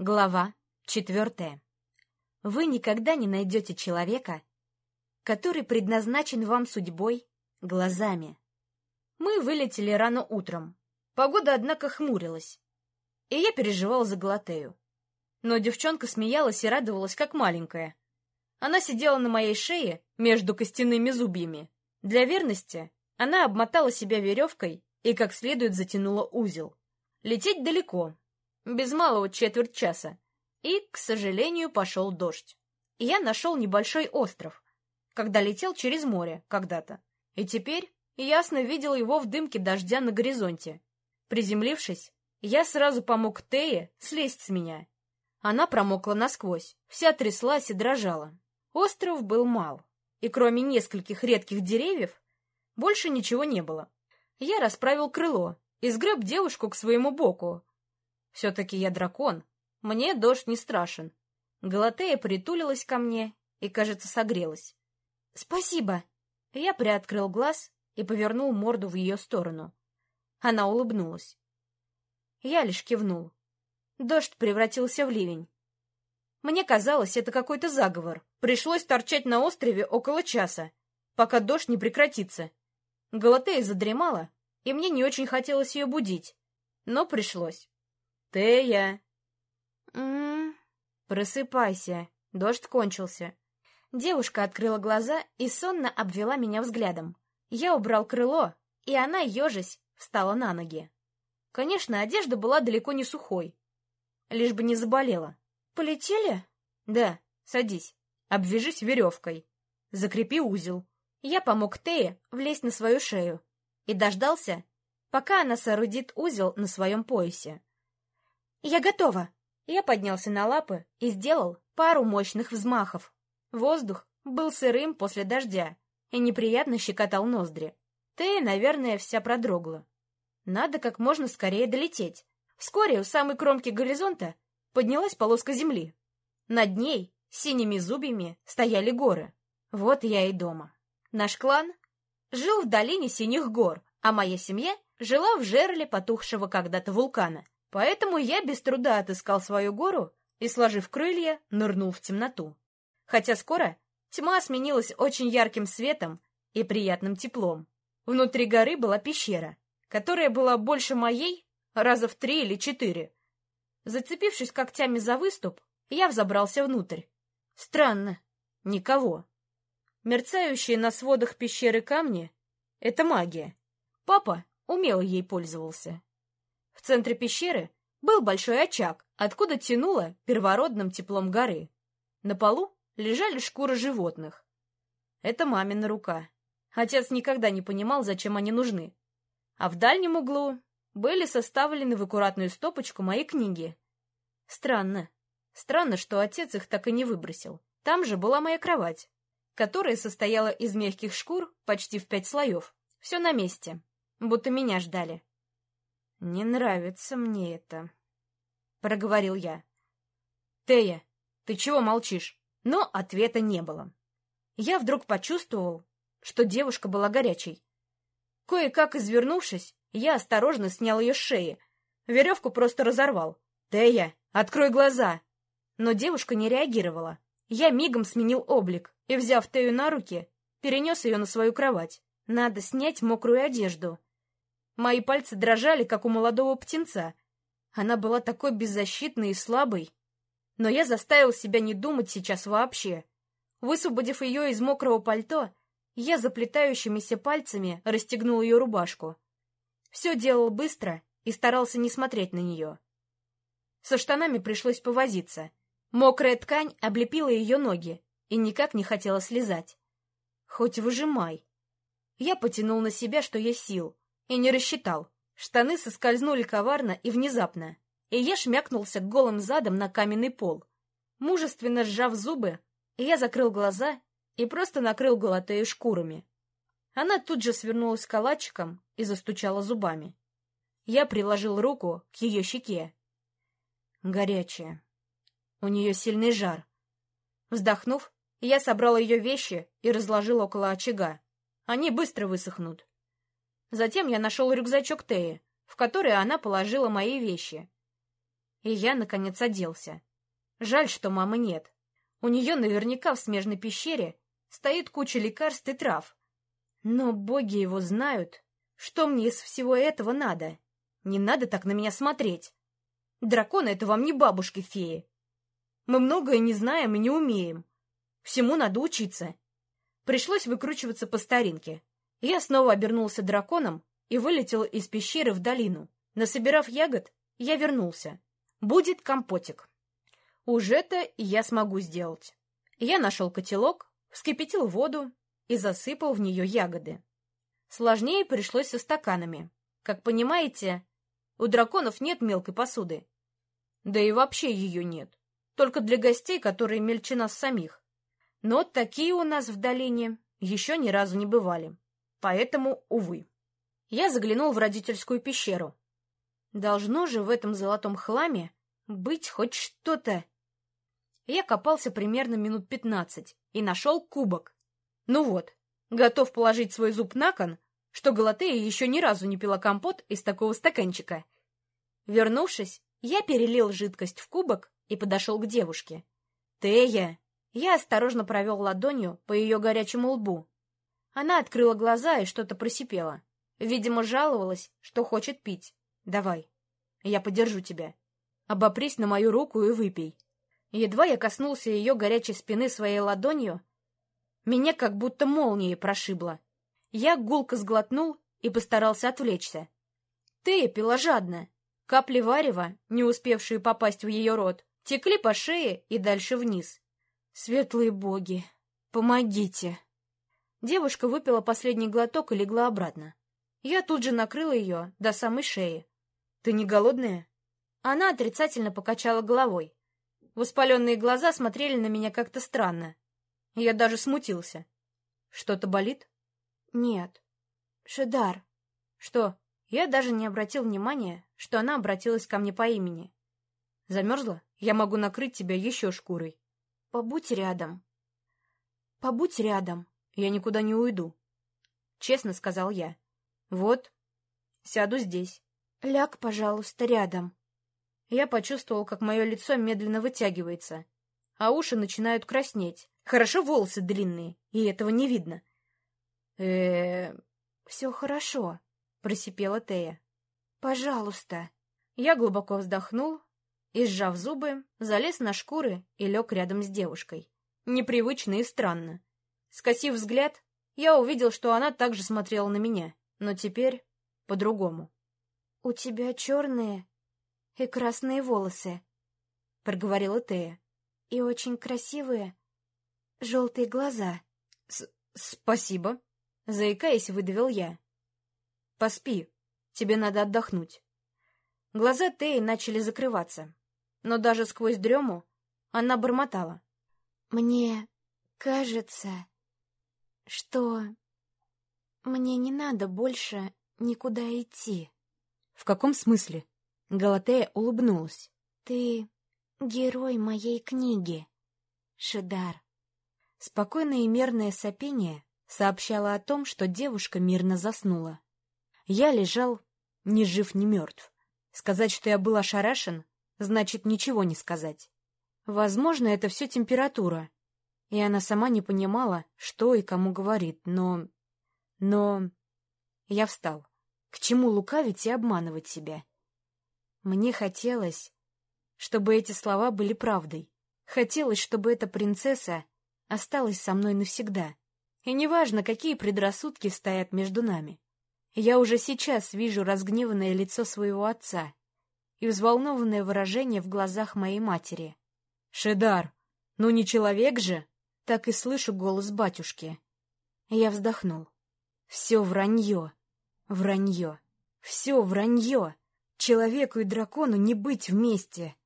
Глава четвертая. Вы никогда не найдете человека, который предназначен вам судьбой глазами. Мы вылетели рано утром. Погода, однако, хмурилась. И я переживал за Галатею. Но девчонка смеялась и радовалась, как маленькая. Она сидела на моей шее между костяными зубьями. Для верности она обмотала себя веревкой и как следует затянула узел. Лететь далеко, без малого четверть часа, и, к сожалению, пошел дождь. я нашел небольшой остров, когда летел через море когда-то, и теперь ясно видел его в дымке дождя на горизонте. Приземлившись, я сразу помог Тее слезть с меня. Она промокла насквозь, вся тряслась и дрожала. Остров был мал, и кроме нескольких редких деревьев больше ничего не было. Я расправил крыло и сгреб девушку к своему боку, все-таки я дракон. Мне дождь не страшен. Галатея притулилась ко мне и, кажется, согрелась. «Спасибо!» Я приоткрыл глаз и повернул морду в ее сторону. Она улыбнулась. Я лишь кивнул. Дождь превратился в ливень. Мне казалось, это какой-то заговор. Пришлось торчать на острове около часа, пока дождь не прекратится. Галатея задремала, и мне не очень хотелось ее будить, но пришлось. «Тея!» «М-м-м, просыпайся, дождь кончился». Девушка открыла глаза и сонно обвела меня взглядом. Я убрал крыло, и она, ежась, встала на ноги. Конечно, одежда была далеко не сухой. Лишь бы не заболела. «Полетели?» «Да, садись. Обвяжись веревкой. Закрепи узел». Я помог Тее влезть на свою шею и дождался, пока она соорудит узел на своем поясе. «Я готова!» Я поднялся на лапы и сделал пару мощных взмахов. Воздух был сырым после дождя и неприятно щекотал ноздри. Тея, наверное, вся продрогла. Надо как можно скорее долететь. Вскоре у самой кромки горизонта поднялась полоска земли. Над ней синими зубьями стояли горы. Вот я и дома. Наш клан жил в долине синих гор, а моя семья жила в жерле потухшего когда-то вулкана — Поэтому я без труда отыскал свою гору и, сложив крылья, нырнул в темноту. Хотя скоро тьма сменилась очень ярким светом и приятным теплом. Внутри горы была пещера, которая была больше моей раза в три или четыре. Зацепившись когтями за выступ, я взобрался внутрь. Странно, никого. Мерцающие на сводах пещеры камни — это магия. Папа умело ей пользовался. В центре пещеры был большой очаг, откуда тянуло первородным теплом горы. На полу лежали шкуры животных. Это мамина рука. Отец никогда не понимал, зачем они нужны. А в дальнем углу были составлены в аккуратную стопочку мои книги. Странно. Странно, что отец их так и не выбросил. Там же была моя кровать, которая состояла из мягких шкур почти в пять слоев. Все на месте, будто меня ждали. «Не нравится мне это», — проговорил я. «Тея, ты чего молчишь?» Но ответа не было. Я вдруг почувствовал, что девушка была горячей. Кое-как извернувшись, я осторожно снял ее с шеи. Веревку просто разорвал. «Тея, открой глаза!» Но девушка не реагировала. Я мигом сменил облик и, взяв Тею на руки, перенес ее на свою кровать. Надо снять мокрую одежду. Мои пальцы дрожали, как у молодого птенца. Она была такой беззащитной и слабой. Но я заставил себя не думать сейчас вообще. Высвободив ее из мокрого пальто, я заплетающимися пальцами расстегнул ее рубашку. Все делал быстро и старался не смотреть на нее. Со штанами пришлось повозиться. Мокрая ткань облепила ее ноги и никак не хотела слезать. Хоть выжимай. Я потянул на себя, что есть сил, и не рассчитал. Штаны соскользнули коварно и внезапно, и я шмякнулся голым задом на каменный пол. Мужественно сжав зубы, я закрыл глаза и просто накрыл Галатею шкурами. Она тут же свернулась калачиком и застучала зубами. Я приложил руку к ее щеке. Горячая. У нее сильный жар. Вздохнув, я собрал ее вещи и разложил около очага. Они быстро высохнут. Затем я нашел рюкзачок Теи, в который она положила мои вещи. и я, наконец, оделся. Жаль, что мамы нет. У нее наверняка в смежной пещере стоит куча лекарств и трав. Но боги его знают, что мне из всего этого надо. Не надо так на меня смотреть. Драконы — это вам не бабушки-феи. Мы многое не знаем и не умеем. Всему надо учиться. Пришлось выкручиваться по старинке. Я снова обернулся драконом и вылетел из пещеры в долину. Насобирав ягод, я вернулся. Будет компотик. Уж это я смогу сделать. Я нашел котелок, вскипятил воду и засыпал в нее ягоды. Сложнее пришлось со стаканами. Как понимаете, у драконов нет мелкой посуды. Да и вообще ее нет. Только для гостей, которые мельче нас самих. Но такие у нас в долине еще ни разу не бывали. Поэтому, увы. Я заглянул в родительскую пещеру. Должно же в этом золотом хламе быть хоть что-то. Я копался примерно минут пятнадцать и нашел кубок. Ну вот, готов положить свой зуб на кон, что Галатея еще ни разу не пила компот из такого стаканчика. Вернувшись, я перелил жидкость в кубок и подошел к девушке. «Тея!» Я осторожно провел ладонью по ее горячему лбу. Она открыла глаза и что-то просипела. Видимо, жаловалась, что хочет пить. «Давай, я подержу тебя. Обопрись на мою руку и выпей». Едва я коснулся ее горячей спины своей ладонью, меня как будто молнией прошибло. Я гулко сглотнул и постарался отвлечься. Тея пила жадно. Капли варева, не успевшие попасть в ее рот, текли по шее и дальше вниз. «Светлые боги, помогите!» Девушка выпила последний глоток и легла обратно. Я тут же накрыла ее до самой шеи. «Ты не голодная?» Она отрицательно покачала головой. Воспаленные глаза смотрели на меня как-то странно. Я даже смутился. «Что-то болит?» «Нет. Шедар». «Что?» Я даже не обратил внимания, что она обратилась ко мне по имени. «Замерзла? Я могу накрыть тебя еще шкурой». «Побудь рядом». «Побудь рядом. Я никуда не уйду». Честно сказал я. «Вот, сяду здесь». «Ляг, пожалуйста, рядом». Я почувствовал, как мое лицо медленно вытягивается, а уши начинают краснеть. Хорошо волосы длинные, и этого не видно э Все хорошо», — просипела Тея. «Пожалуйста». Я глубоко вздохнул и, сжав зубы, залез на шкуры и лег рядом с девушкой. Непривычно и странно. Скосив взгляд, я увидел, что она также смотрела на меня, но теперь по-другому. «У тебя черные и красные волосы», — проговорила Тея, — «и очень красивые желтые глаза». С «Спасибо», Заикаясь, выдавил я. «Поспи. Тебе надо отдохнуть». Глаза Теи начали закрываться, но даже сквозь дрему она бормотала. «Мне кажется, что мне не надо больше никуда идти». «В каком смысле?» Галатея улыбнулась. «Ты герой моей книги, Шидар». Спокойное и мерное сопение сообщала о том, что девушка мирно заснула. Я лежал ни жив, ни мертв. Сказать, что я был ошарашен, значит ничего не сказать. Возможно, это все температура, и она сама не понимала, что и кому говорит, но... Но... Я встал. К чему лукавить и обманывать себя? Мне хотелось, чтобы эти слова были правдой. Хотелось, чтобы эта принцесса осталась со мной навсегда. И неважно, какие предрассудки стоят между нами. Я уже сейчас вижу разгневанное лицо своего отца и взволнованное выражение в глазах моей матери. «Шедар, ну не человек же!» Так и слышу голос батюшки. Я вздохнул. «Все вранье, вранье, все вранье! Человеку и дракону не быть вместе!»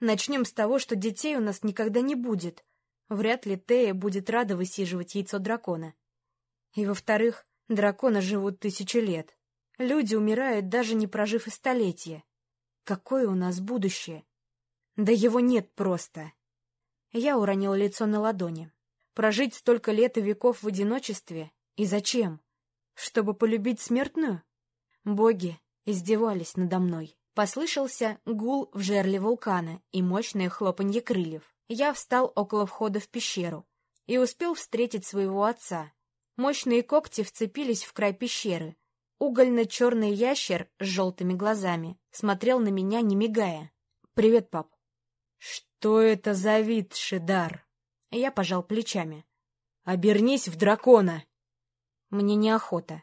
Начнем с того, что детей у нас никогда не будет, Вряд ли Тея будет рада высиживать яйцо дракона. И, во-вторых, драконы живут тысячу лет. Люди умирают, даже не прожив и столетия. Какое у нас будущее? Да его нет просто. Я уронил лицо на ладони. Прожить столько лет и веков в одиночестве? И зачем? Чтобы полюбить смертную? Боги издевались надо мной. Послышался гул в жерле вулкана и мощное хлопанье крыльев. Я встал около входа в пещеру и успел встретить своего отца. Мощные когти вцепились в край пещеры. Угольно-черный ящер с желтыми глазами смотрел на меня, не мигая. «Привет, пап». «Что это за вид, Шидар?» Я пожал плечами. «Обернись в дракона!» Мне неохота.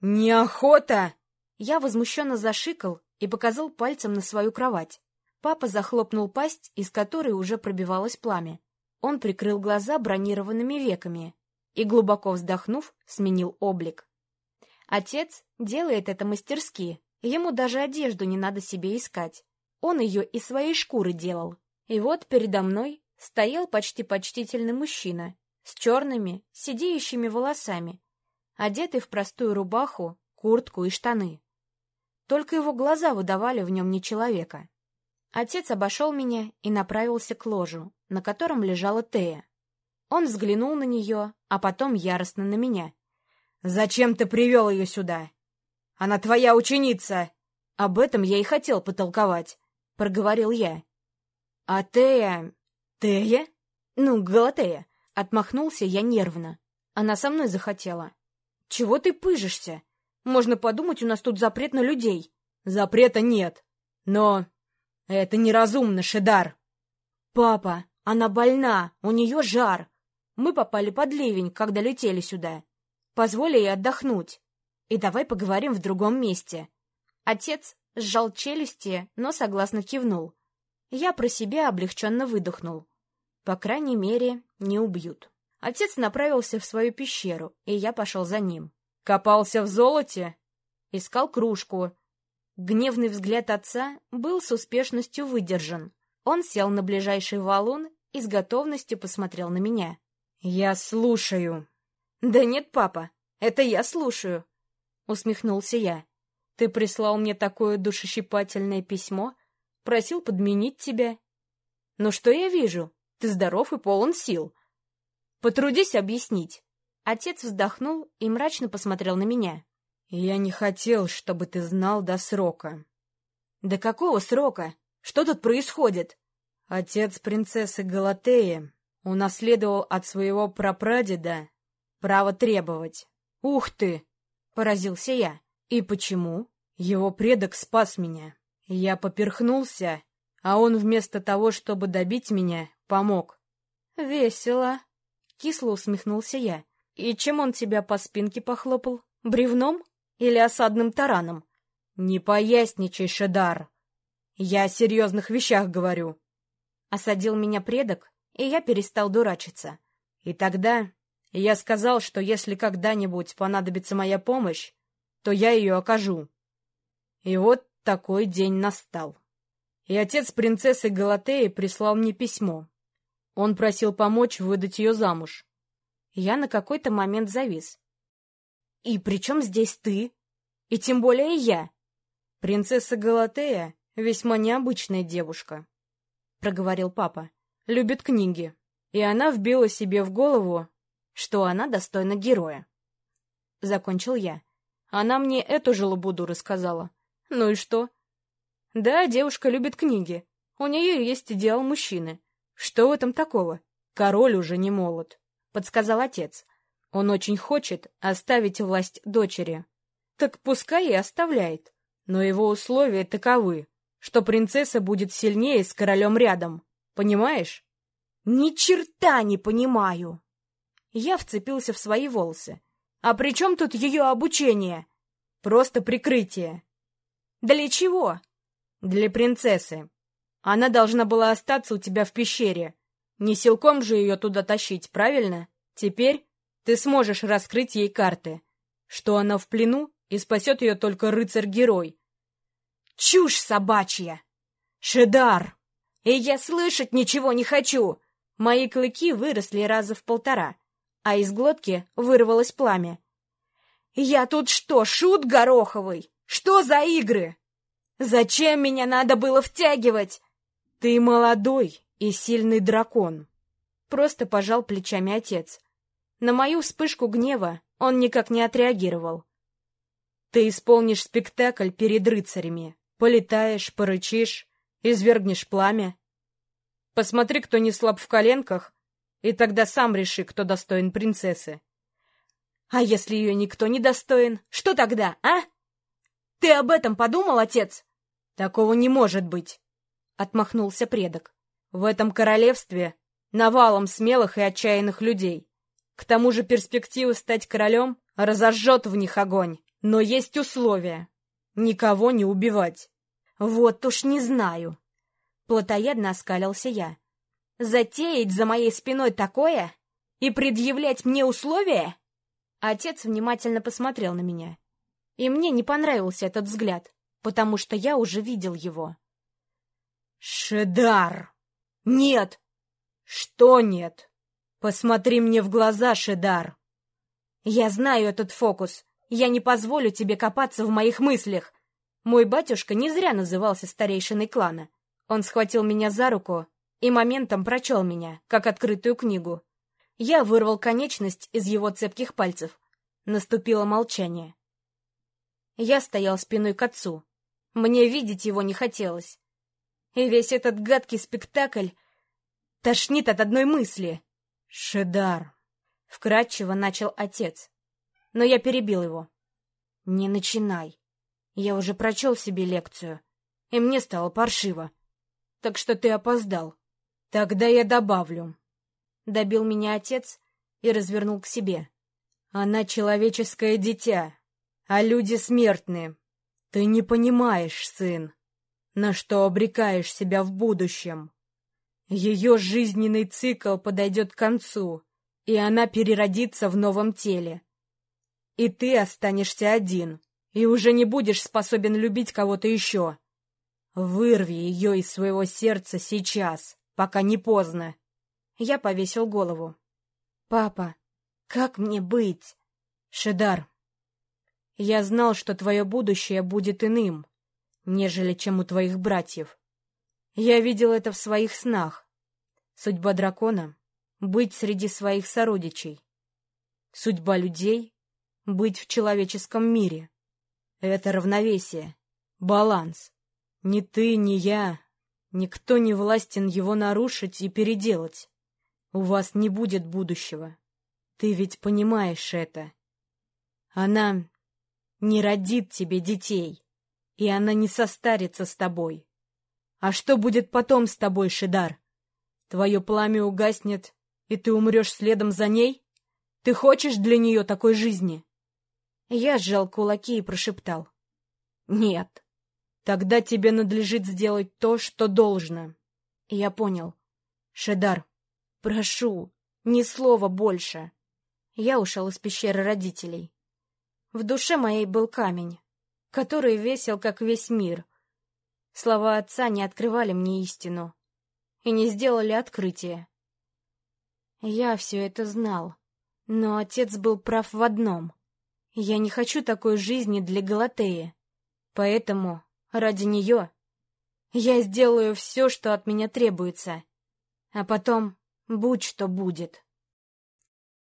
«Неохота?» Я возмущенно зашикал и показал пальцем на свою кровать. Папа захлопнул пасть, из которой уже пробивалось пламя. Он прикрыл глаза бронированными веками и, глубоко вздохнув, сменил облик. Отец делает это мастерски, ему даже одежду не надо себе искать. Он ее из своей шкуры делал. И вот передо мной стоял почти почтительный мужчина с черными, сидеющими волосами, одетый в простую рубаху, куртку и штаны. Только его глаза выдавали в нем не человека. Отец обошел меня и направился к ложу, на котором лежала Тея. Он взглянул на нее, а потом яростно на меня. «Зачем ты привел ее сюда? Она твоя ученица!» «Об этом я и хотел потолковать», — проговорил я. «А Тея...» «Тея?» «Ну, Галатея». Отмахнулся я нервно. Она со мной захотела. «Чего ты пыжишься? Можно подумать, у нас тут запрет на людей». «Запрета нет. Но это неразумно, Шедар». «Папа, она больна, у нее жар. Мы попали под ливень, когда летели сюда. Позволь ей отдохнуть. И давай поговорим в другом месте». Отец сжал челюсти, но согласно кивнул. Я про себя облегченно выдохнул. По крайней мере, не убьют. Отец направился в свою пещеру, и я пошел за ним. «Копался в золоте?» Искал кружку. Гневный взгляд отца был с успешностью выдержан. Он сел на ближайший валун и с готовностью посмотрел на меня. «Я слушаю». «Да нет, папа, это я слушаю», — усмехнулся я. «Ты прислал мне такое душещипательное письмо, просил подменить тебя. Но что я вижу? Ты здоров и полон сил. Потрудись объяснить». Отец вздохнул и мрачно посмотрел на меня. «Я не хотел, чтобы ты знал до срока». «До какого срока? Что тут происходит?» Отец принцессы Галатеи унаследовал от своего прапрадеда право требовать. «Ух ты!» — поразился я. «И почему?» Его предок спас меня. Я поперхнулся, а он вместо того, чтобы добить меня, помог. «Весело!» — кисло усмехнулся я. «И чем он тебя по спинке похлопал? Бревном или осадным тараном?» «Не поясничай, Шедар! Я о серьезных вещах говорю!» Осадил меня предок, и я перестал дурачиться. И тогда я сказал, что если когда-нибудь понадобится моя помощь, то я ее окажу. И вот такой день настал. И отец принцессы Галатеи прислал мне письмо. Он просил помочь выдать ее замуж. Я на какой-то момент завис. «И при чем здесь ты? И тем более я?» Принцесса Галатея — весьма необычная девушка. — проговорил папа. «Любит книги. И она вбила себе в голову, что она достойна героя». Закончил я. Она мне эту же лабуду рассказала. Ну и что? Да, девушка любит книги. У нее есть идеал мужчины. Что в этом такого? Король уже не молод, — подсказал отец. Он очень хочет оставить власть дочери. Так пускай и оставляет. Но его условия таковы что принцесса будет сильнее с королем рядом. Понимаешь? Ни черта не понимаю. Я вцепился в свои волосы. А при чем тут ее обучение? Просто прикрытие. Для чего? Для принцессы. Она должна была остаться у тебя в пещере. Не силком же ее туда тащить, правильно? Теперь ты сможешь раскрыть ей карты. Что она в плену, и спасет ее только рыцарь-герой, Чушь собачья! Шедар! И я слышать ничего не хочу! Мои клыки выросли раза в полтора, а из глотки вырвалось пламя. Я тут что, шут гороховый? Что за игры? Зачем меня надо было втягивать? Ты молодой и сильный дракон. Просто пожал плечами отец. На мою вспышку гнева он никак не отреагировал. Ты исполнишь спектакль перед рыцарями, Полетаешь, порычишь, извергнешь пламя. Посмотри, кто не слаб в коленках, и тогда сам реши, кто достоин принцессы. А если ее никто не достоин, что тогда, а? Ты об этом подумал, отец? Такого не может быть, — отмахнулся предок. В этом королевстве навалом смелых и отчаянных людей. К тому же перспектива стать королем разожжет в них огонь. Но есть условия. Никого не убивать. Вот уж не знаю. Платоядно оскалился я. Затеять за моей спиной такое и предъявлять мне условия? Отец внимательно посмотрел на меня. И мне не понравился этот взгляд, потому что я уже видел его. «Шедар!» «Нет!» «Что нет?» «Посмотри мне в глаза, Шедар!» «Я знаю этот фокус. Я не позволю тебе копаться в моих мыслях. Мой батюшка не зря назывался старейшиной клана. Он схватил меня за руку и моментом прочел меня, как открытую книгу. Я вырвал конечность из его цепких пальцев. Наступило молчание. Я стоял спиной к отцу. Мне видеть его не хотелось. И весь этот гадкий спектакль тошнит от одной мысли. «Шедар!» — вкратчиво начал отец. Но я перебил его. «Не начинай. Я уже прочел себе лекцию, и мне стало паршиво. Так что ты опоздал. Тогда я добавлю». Добил меня отец и развернул к себе. «Она человеческое дитя, а люди смертные. Ты не понимаешь, сын, на что обрекаешь себя в будущем. Ее жизненный цикл подойдет к концу, и она переродится в новом теле. И ты останешься один, и уже не будешь способен любить кого-то еще. Вырви ее из своего сердца сейчас, пока не поздно. Я повесил голову. «Папа, как мне быть?» «Шедар, я знал, что твое будущее будет иным, нежели чем у твоих братьев. Я видел это в своих снах. Судьба дракона быть среди своих сородичей. Судьба людей — быть в человеческом мире. Это равновесие, баланс. Ни ты, ни я, никто не властен его нарушить и переделать. У вас не будет будущего. Ты ведь понимаешь это. Она не родит тебе детей, и она не состарится с тобой. А что будет потом с тобой, Шидар? Твое пламя угаснет, и ты умрешь следом за ней? Ты хочешь для нее такой жизни?» Я сжал кулаки и прошептал. «Нет. Тогда тебе надлежит сделать то, что должно». Я понял. «Шедар, прошу, ни слова больше». Я ушел из пещеры родителей. В душе моей был камень, который весил, как весь мир. Слова отца не открывали мне истину и не сделали открытие. Я все это знал, но отец был прав в одном. Я не хочу такой жизни для Галатеи, поэтому ради нее я сделаю все, что от меня требуется, а потом будь что будет.